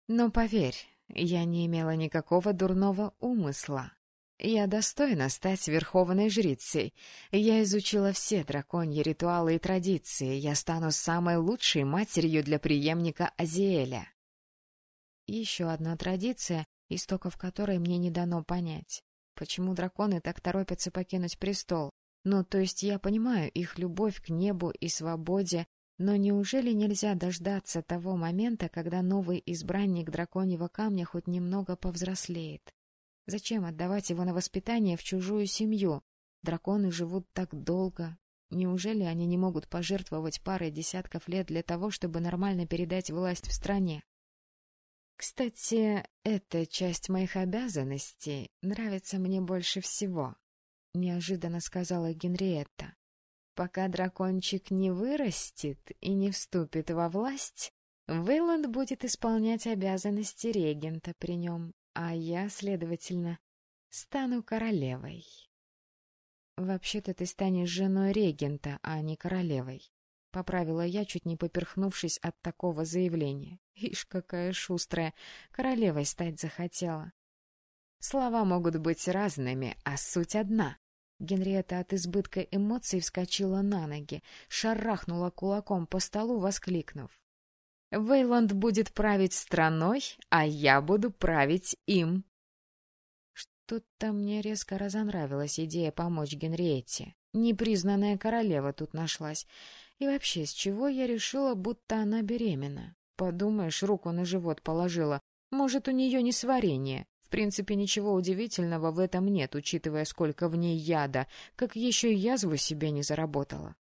«Но поверь, я не имела никакого дурного умысла. Я достойна стать верховной жрицей. Я изучила все драконьи ритуалы и традиции. Я стану самой лучшей матерью для преемника Азиэля». Еще одна традиция, истоков которой мне не дано понять. Почему драконы так торопятся покинуть престол? Ну, то есть я понимаю их любовь к небу и свободе, но неужели нельзя дождаться того момента, когда новый избранник драконьего камня хоть немного повзрослеет? Зачем отдавать его на воспитание в чужую семью? Драконы живут так долго. Неужели они не могут пожертвовать парой десятков лет для того, чтобы нормально передать власть в стране? Кстати, эта часть моих обязанностей нравится мне больше всего. — неожиданно сказала Генриетта. «Пока дракончик не вырастет и не вступит во власть, Вейланд будет исполнять обязанности регента при нем, а я, следовательно, стану королевой». «Вообще-то ты станешь женой регента, а не королевой», — поправила я, чуть не поперхнувшись от такого заявления. Ишь, какая шустрая, королевой стать захотела. Слова могут быть разными, а суть одна. Генриетта от избытка эмоций вскочила на ноги, шарахнула кулаком по столу, воскликнув. «Вейланд будет править страной, а я буду править им!» Что-то мне резко разонравилась идея помочь Генриетте. Непризнанная королева тут нашлась. И вообще, с чего я решила, будто она беременна? Подумаешь, руку на живот положила. Может, у нее не сварение принципе, ничего удивительного в этом нет, учитывая, сколько в ней яда, как еще и язву себе не заработала.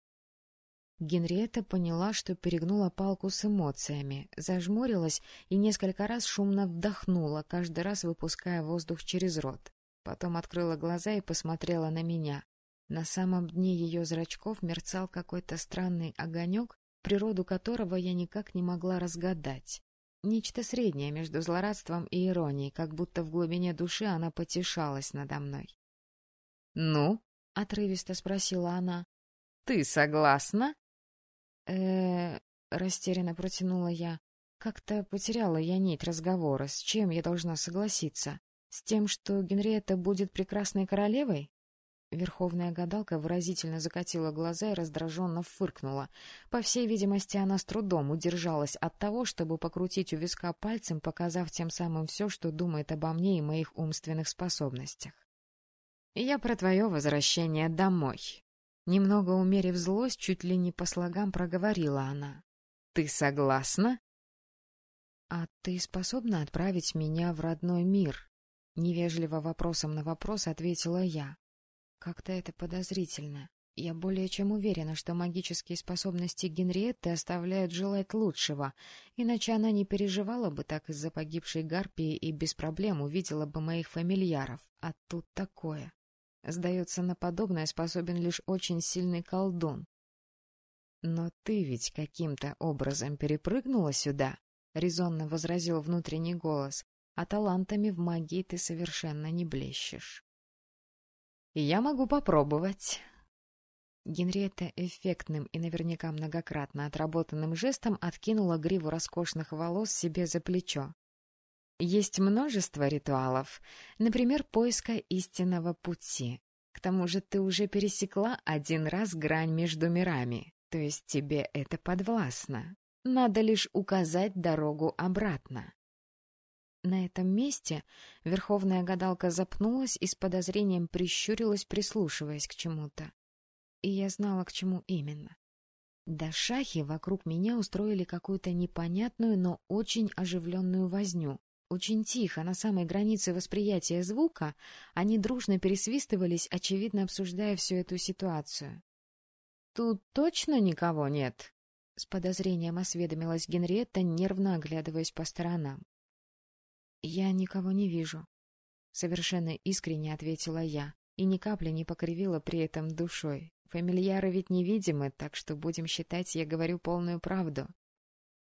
Генриетта поняла, что перегнула палку с эмоциями, зажмурилась и несколько раз шумно вдохнула, каждый раз выпуская воздух через рот. Потом открыла глаза и посмотрела на меня. На самом дне ее зрачков мерцал какой-то странный огонек, природу которого я никак не могла разгадать. Нечто среднее между злорадством и иронией, как будто в глубине души она потешалась надо мной. «Ну?» — отрывисто спросила она. «Ты согласна?» э растерянно протянула я. Как-то потеряла я нить разговора. С чем я должна согласиться? С тем, что Генриетта будет прекрасной королевой? Верховная гадалка выразительно закатила глаза и раздраженно фыркнула. По всей видимости, она с трудом удержалась от того, чтобы покрутить у виска пальцем, показав тем самым все, что думает обо мне и моих умственных способностях. Я про твое возвращение домой. Немного умерив злость, чуть ли не по слогам проговорила она. Ты согласна? А ты способна отправить меня в родной мир? Невежливо вопросом на вопрос ответила я. Как-то это подозрительно. Я более чем уверена, что магические способности Генриетты оставляют желать лучшего, иначе она не переживала бы так из-за погибшей Гарпии и без проблем увидела бы моих фамильяров. А тут такое. Сдается, на подобное способен лишь очень сильный колдун. «Но ты ведь каким-то образом перепрыгнула сюда», — резонно возразил внутренний голос, «а талантами в магии ты совершенно не блещешь». «Я могу попробовать», Генриетта эффектным и наверняка многократно отработанным жестом откинула гриву роскошных волос себе за плечо. Есть множество ритуалов, например, поиска истинного пути. К тому же ты уже пересекла один раз грань между мирами, то есть тебе это подвластно. Надо лишь указать дорогу обратно. На этом месте верховная гадалка запнулась и с подозрением прищурилась, прислушиваясь к чему-то и я знала, к чему именно. До шахи вокруг меня устроили какую-то непонятную, но очень оживленную возню. Очень тихо, на самой границе восприятия звука, они дружно пересвистывались, очевидно обсуждая всю эту ситуацию. «Тут точно никого нет?» — с подозрением осведомилась Генриетта, нервно оглядываясь по сторонам. «Я никого не вижу», — совершенно искренне ответила я и ни капли не покривила при этом душой. Фамильяры ведь невидимы, так что будем считать, я говорю полную правду.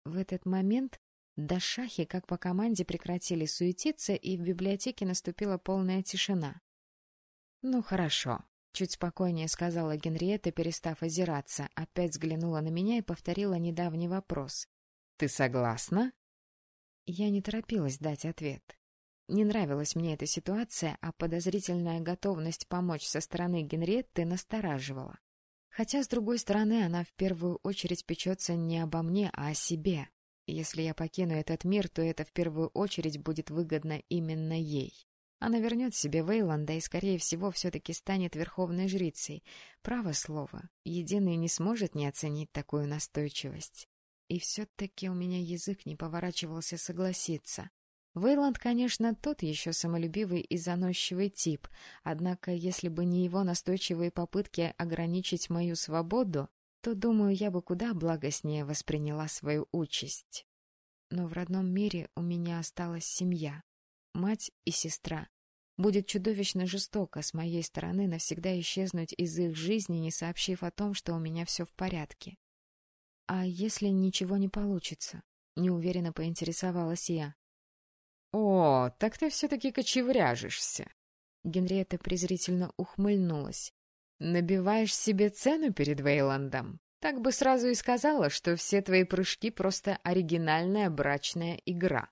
В этот момент до шахи, как по команде, прекратили суетиться, и в библиотеке наступила полная тишина. — Ну, хорошо, — чуть спокойнее сказала Генриетта, перестав озираться, опять взглянула на меня и повторила недавний вопрос. — Ты согласна? Я не торопилась дать ответ. Не нравилась мне эта ситуация, а подозрительная готовность помочь со стороны Генриетты настораживала. Хотя, с другой стороны, она в первую очередь печется не обо мне, а о себе. Если я покину этот мир, то это в первую очередь будет выгодно именно ей. Она вернет себе Вейланда и, скорее всего, все-таки станет верховной жрицей. Право слово, Единый не сможет не оценить такую настойчивость. И все-таки у меня язык не поворачивался согласиться. Вейланд, конечно, тот еще самолюбивый и заносчивый тип, однако если бы не его настойчивые попытки ограничить мою свободу, то, думаю, я бы куда благостнее восприняла свою участь. Но в родном мире у меня осталась семья, мать и сестра. Будет чудовищно жестоко с моей стороны навсегда исчезнуть из их жизни, не сообщив о том, что у меня все в порядке. А если ничего не получится? Неуверенно поинтересовалась я. «О, так ты все-таки кочевряжешься!» Генриетта презрительно ухмыльнулась. «Набиваешь себе цену перед Вейландом? Так бы сразу и сказала, что все твои прыжки просто оригинальная брачная игра».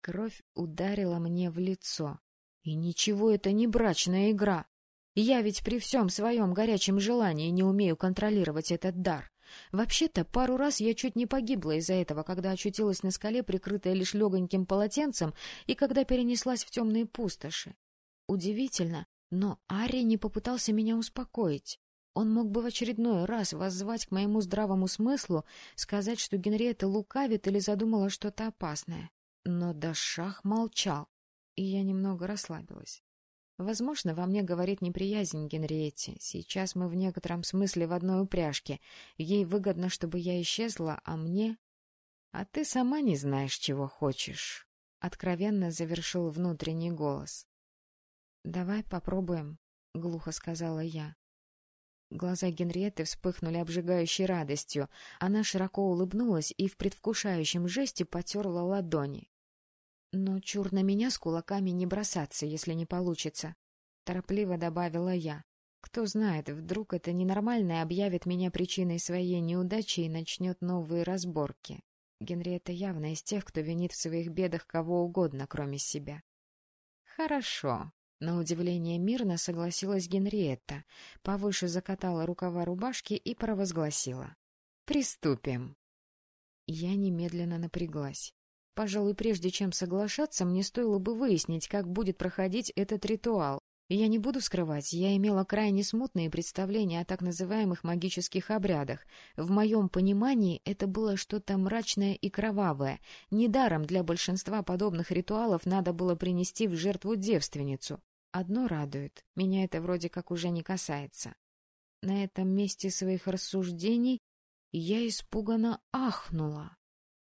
Кровь ударила мне в лицо. И ничего это не брачная игра. Я ведь при всем своем горячем желании не умею контролировать этот дар. Вообще-то, пару раз я чуть не погибла из-за этого, когда очутилась на скале, прикрытая лишь легоньким полотенцем, и когда перенеслась в темные пустоши. Удивительно, но Ари не попытался меня успокоить. Он мог бы в очередной раз воззвать к моему здравому смыслу, сказать, что Генриетта лукавит или задумала что-то опасное. Но Дашах молчал, и я немного расслабилась. Возможно, во мне говорит неприязнь Генриетте. Сейчас мы в некотором смысле в одной упряжке. Ей выгодно, чтобы я исчезла, а мне... А ты сама не знаешь, чего хочешь. Откровенно завершил внутренний голос. «Давай попробуем», — глухо сказала я. Глаза Генриетты вспыхнули обжигающей радостью. Она широко улыбнулась и в предвкушающем жесте потерла ладони. Но чур на меня с кулаками не бросаться, если не получится. Торопливо добавила я. Кто знает, вдруг это ненормальное объявит меня причиной своей неудачи и начнет новые разборки. Генриетта явно из тех, кто винит в своих бедах кого угодно, кроме себя. Хорошо. На удивление мирно согласилась Генриетта, повыше закатала рукава рубашки и провозгласила. «Приступим». Я немедленно напряглась. Пожалуй, прежде чем соглашаться, мне стоило бы выяснить, как будет проходить этот ритуал. Я не буду скрывать, я имела крайне смутные представления о так называемых магических обрядах. В моем понимании это было что-то мрачное и кровавое. Недаром для большинства подобных ритуалов надо было принести в жертву девственницу. Одно радует, меня это вроде как уже не касается. На этом месте своих рассуждений я испуганно ахнула.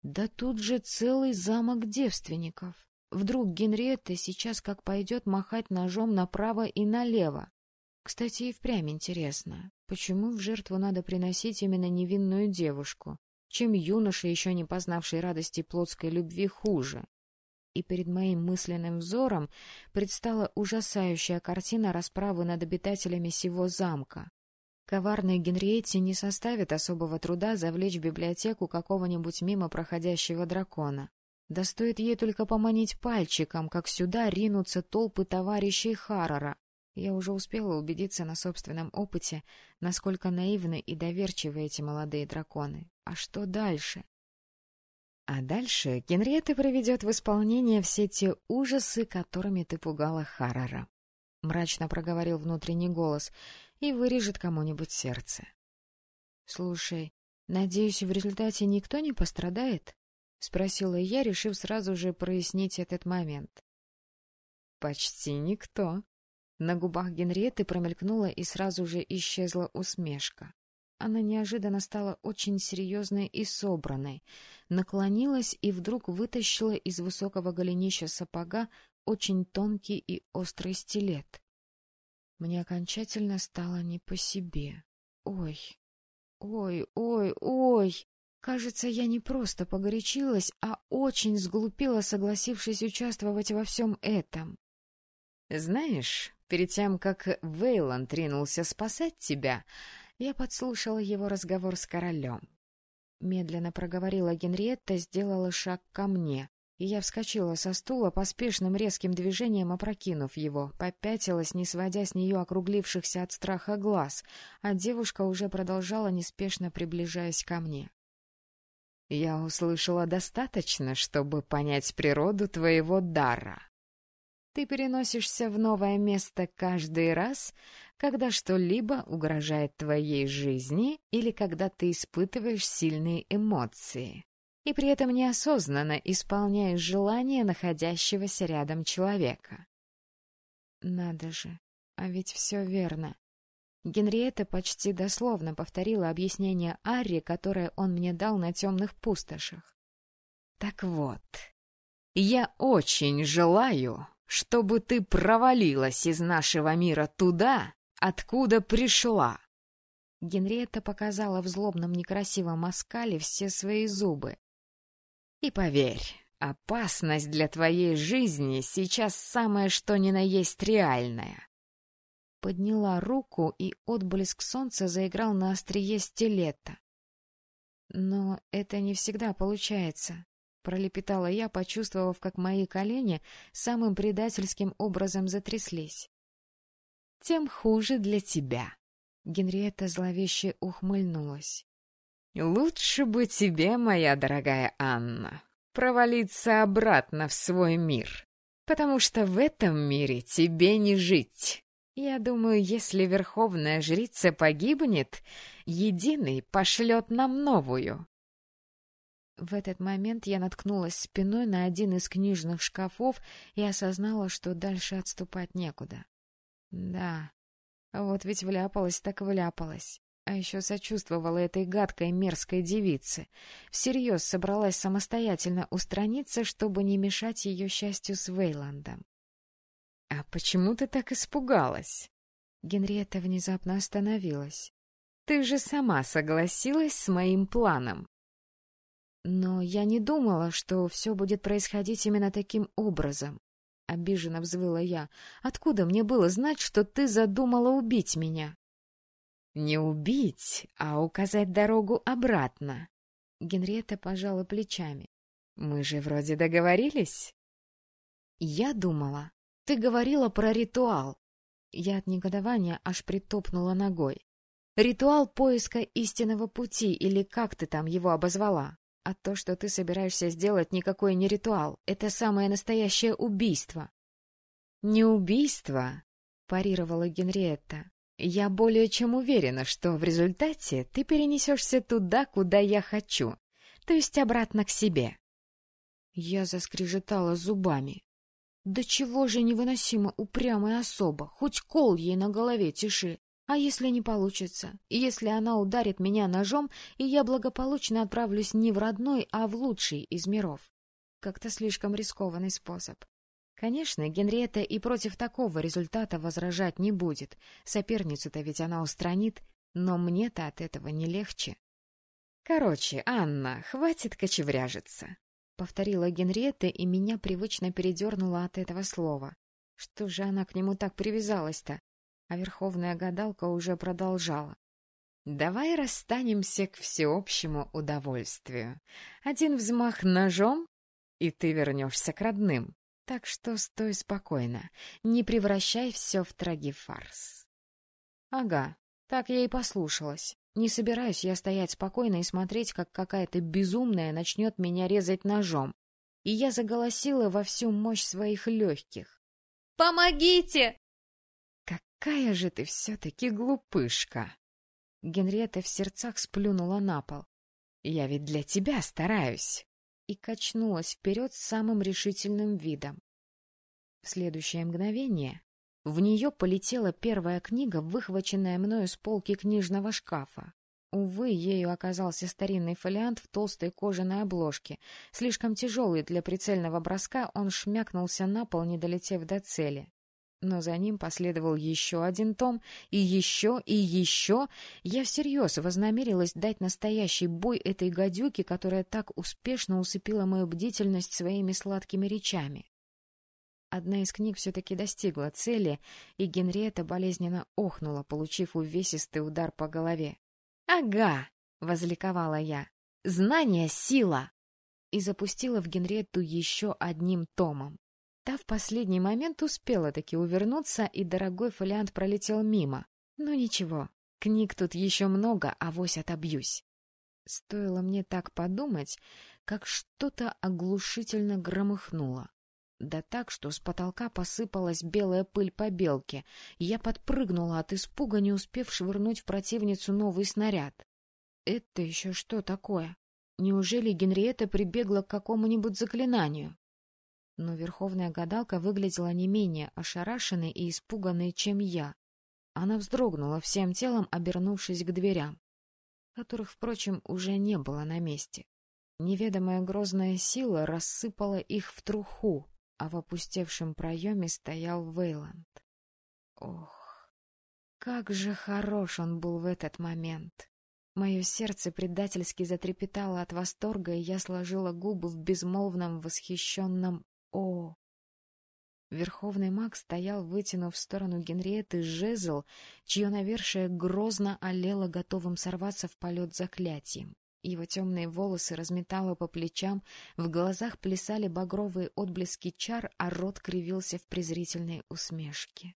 Да тут же целый замок девственников. Вдруг Генриетта сейчас как пойдет махать ножом направо и налево. Кстати, и впрямь интересно, почему в жертву надо приносить именно невинную девушку, чем юноша, еще не познавший радости плотской любви, хуже. И перед моим мысленным взором предстала ужасающая картина расправы над обитателями сего замка. Коварной Генриетте не составит особого труда завлечь в библиотеку какого-нибудь мимо проходящего дракона. Да стоит ей только поманить пальчиком, как сюда ринутся толпы товарищей Харрора. Я уже успела убедиться на собственном опыте, насколько наивны и доверчивы эти молодые драконы. А что дальше? А дальше Генриетта приведет в исполнение все те ужасы, которыми ты пугала Харрора. Мрачно проговорил внутренний голос и вырежет кому-нибудь сердце. — Слушай, надеюсь, в результате никто не пострадает? — спросила я, решив сразу же прояснить этот момент. «Почти никто». На губах Генриетты промелькнула и сразу же исчезла усмешка. Она неожиданно стала очень серьезной и собранной, наклонилась и вдруг вытащила из высокого голенища сапога очень тонкий и острый стилет. Мне окончательно стало не по себе. Ой, ой, ой, ой! Кажется, я не просто погорячилась, а очень сглупила, согласившись участвовать во всем этом. Знаешь, перед тем, как Вейланд ринулся спасать тебя, я подслушала его разговор с королем. Медленно проговорила Генриетта, сделала шаг ко мне, и я вскочила со стула, поспешным резким движением опрокинув его, попятилась, не сводя с нее округлившихся от страха глаз, а девушка уже продолжала, неспешно приближаясь ко мне. Я услышала достаточно, чтобы понять природу твоего дара. Ты переносишься в новое место каждый раз, когда что-либо угрожает твоей жизни или когда ты испытываешь сильные эмоции, и при этом неосознанно исполняешь желание находящегося рядом человека. Надо же, а ведь все верно. Генриетта почти дословно повторила объяснение Арри, которое он мне дал на темных пустошах. «Так вот, я очень желаю, чтобы ты провалилась из нашего мира туда, откуда пришла». Генриетта показала в злобном некрасивом оскале все свои зубы. «И поверь, опасность для твоей жизни сейчас самое что ни на есть реальная подняла руку, и отблеск солнца заиграл на острие стилета. «Но это не всегда получается», — пролепетала я, почувствовав, как мои колени самым предательским образом затряслись. «Тем хуже для тебя», — Генриетта зловеще ухмыльнулась. «Лучше бы тебе, моя дорогая Анна, провалиться обратно в свой мир, потому что в этом мире тебе не жить». Я думаю, если верховная жрица погибнет, Единый пошлет нам новую. В этот момент я наткнулась спиной на один из книжных шкафов и осознала, что дальше отступать некуда. Да, вот ведь вляпалась так вляпалась. А еще сочувствовала этой гадкой мерзкой девице. Всерьез собралась самостоятельно устраниться, чтобы не мешать ее счастью с Вейландом. «А почему ты так испугалась?» Генриетта внезапно остановилась. «Ты же сама согласилась с моим планом». «Но я не думала, что все будет происходить именно таким образом», — обиженно взвыла я. «Откуда мне было знать, что ты задумала убить меня?» «Не убить, а указать дорогу обратно». Генриетта пожала плечами. «Мы же вроде договорились?» «Я думала, ты говорила про ритуал. Я от негодования аж притопнула ногой. Ритуал поиска истинного пути, или как ты там его обозвала. А то, что ты собираешься сделать, никакой не ритуал. Это самое настоящее убийство. Не убийство. парировала Генриетта. «Я более чем уверена, что в результате ты перенесешься туда, куда я хочу, то есть обратно к себе». Я заскрежетала зубами. Да чего же невыносимо упрямая особа, хоть кол ей на голове тиши. А если не получится? Если она ударит меня ножом, и я благополучно отправлюсь не в родной, а в лучший из миров? Как-то слишком рискованный способ. Конечно, Генриетта и против такого результата возражать не будет. Соперницу-то ведь она устранит, но мне-то от этого не легче. Короче, Анна, хватит кочевряжиться, — повторила Генриетта, и меня привычно передернула от этого слова. Что же она к нему так привязалась-то? а верховная гадалка уже продолжала. «Давай расстанемся к всеобщему удовольствию. Один взмах ножом, и ты вернешься к родным. Так что стой спокойно, не превращай все в трагифарс». «Ага, так я и послушалась. Не собираюсь я стоять спокойно и смотреть, как какая-то безумная начнет меня резать ножом. И я заголосила во всю мощь своих легких. «Помогите! «Какая же ты все-таки глупышка!» Генриетта в сердцах сплюнула на пол. «Я ведь для тебя стараюсь!» И качнулась вперед с самым решительным видом. В следующее мгновение в нее полетела первая книга, выхваченная мною с полки книжного шкафа. Увы, ею оказался старинный фолиант в толстой кожаной обложке. Слишком тяжелый для прицельного броска, он шмякнулся на пол, не долетев до цели. Но за ним последовал еще один том, и еще, и еще. Я всерьез вознамерилась дать настоящий бой этой гадюке, которая так успешно усыпила мою бдительность своими сладкими речами. Одна из книг все-таки достигла цели, и Генриетта болезненно охнула, получив увесистый удар по голове. «Ага!» — возликовала я. «Знание — сила!» И запустила в Генриетту еще одним томом. Та в последний момент успела таки увернуться, и дорогой фолиант пролетел мимо. Но ничего, книг тут еще много, а вось отобьюсь. Стоило мне так подумать, как что-то оглушительно громыхнуло. Да так, что с потолка посыпалась белая пыль по белке, я подпрыгнула от испуга, не успев швырнуть в противницу новый снаряд. Это еще что такое? Неужели Генриетта прибегла к какому-нибудь заклинанию? Но верховная гадалка выглядела не менее ошарашенной и испуганной, чем я. Она вздрогнула всем телом, обернувшись к дверям, которых, впрочем, уже не было на месте. Неведомая грозная сила рассыпала их в труху, а в опустевшем проеме стоял Вейланд. Ох, как же хорош он был в этот момент! Мое сердце предательски затрепетало от восторга, и я сложила губы в безмолвном восхищенном о! Верховный маг стоял, вытянув в сторону Генриетты жезл, чье навершие грозно олело готовым сорваться в полет заклятием. Его темные волосы разметало по плечам, в глазах плясали багровые отблески чар, а рот кривился в презрительной усмешке.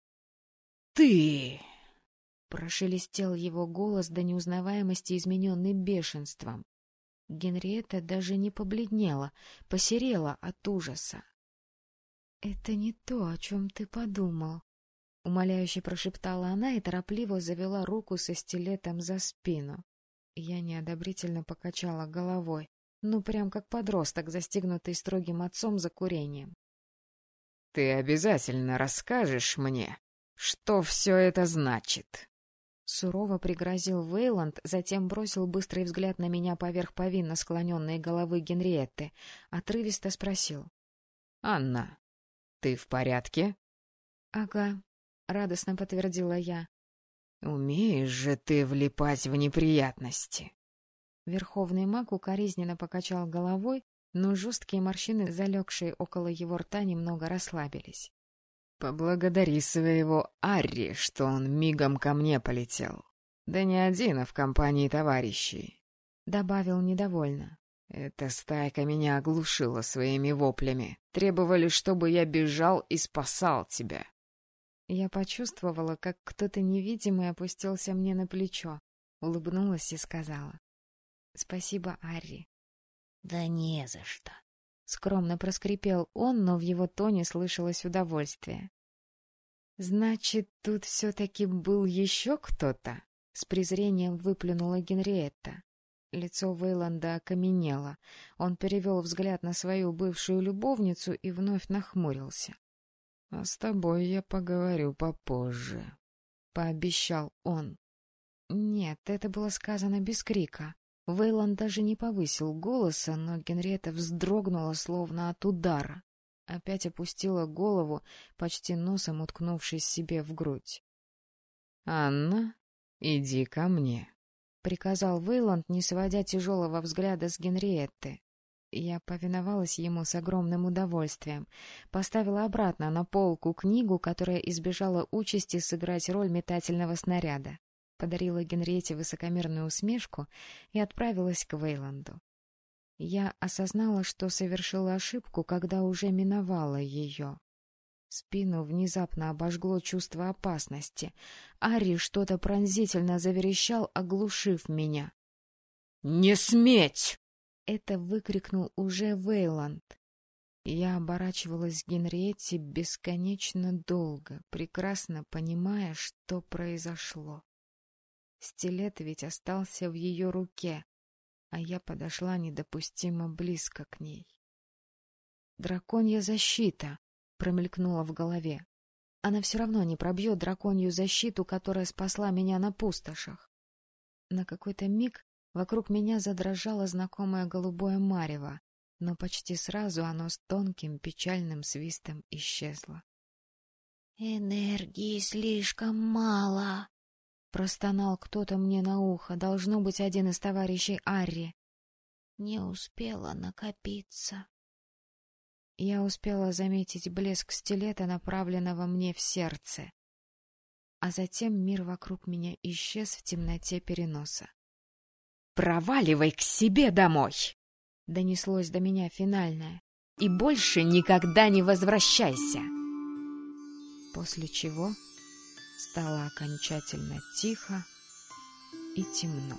«Ты!» — прошелестел его голос до неузнаваемости, измененный бешенством. Генриетта даже не побледнела, посерела от ужаса. «Это не то, о чем ты подумал», — умоляюще прошептала она и торопливо завела руку со стилетом за спину. Я неодобрительно покачала головой, ну прям как подросток, застигнутый строгим отцом за курением. «Ты обязательно расскажешь мне, что все это значит?» Сурово пригрозил Вейланд, затем бросил быстрый взгляд на меня поверх повинно склоненной головы Генриетты, отрывисто спросил. — Анна, «Ты в порядке?» «Ага», — радостно подтвердила я. «Умеешь же ты влипать в неприятности!» Верховный маг укоризненно покачал головой, но жесткие морщины, залегшие около его рта, немного расслабились. «Поблагодари своего Арри, что он мигом ко мне полетел. Да не один, а в компании товарищей», — добавил недовольно. Эта стайка меня оглушила своими воплями. Требовали, чтобы я бежал и спасал тебя. Я почувствовала, как кто-то невидимый опустился мне на плечо, улыбнулась и сказала. — Спасибо, Арри. — Да не за что. Скромно проскрипел он, но в его тоне слышалось удовольствие. Значит, тут все-таки был еще кто-то? С презрением выплюнула Генриетта. Лицо Вейланда окаменело. Он перевел взгляд на свою бывшую любовницу и вновь нахмурился. — А с тобой я поговорю попозже, — пообещал он. Нет, это было сказано без крика. Вейланд даже не повысил голоса, но Генриетта вздрогнула, словно от удара. Опять опустила голову, почти носом уткнувшись себе в грудь. — Анна, иди ко мне, — приказал Вейланд, не сводя тяжелого взгляда с Генриетты. Я повиновалась ему с огромным удовольствием. Поставила обратно на полку книгу, которая избежала участи сыграть роль метательного снаряда. Подарила Генриете высокомерную усмешку и отправилась к Вейланду. Я осознала, что совершила ошибку, когда уже миновала ее. Спину внезапно обожгло чувство опасности. Ари что-то пронзительно заверещал, оглушив меня. «Не сметь!» — это выкрикнул уже Вейланд. Я оборачивалась к Генриетте бесконечно долго, прекрасно понимая, что произошло. Стилет ведь остался в ее руке, а я подошла недопустимо близко к ней. «Драконья защита!» — промелькнула в голове. «Она все равно не пробьет драконью защиту, которая спасла меня на пустошах». На какой-то миг вокруг меня задрожало знакомое голубое марево, но почти сразу оно с тонким печальным свистом исчезло. «Энергии слишком мало», Простонал кто-то мне на ухо, должно быть один из товарищей Арри. Не успела накопиться. Я успела заметить блеск стилета, направленного мне в сердце. А затем мир вокруг меня исчез в темноте переноса. «Проваливай к себе домой!» — донеслось до меня финальное. «И больше никогда не возвращайся!» После чего стало окончательно тихо и темно.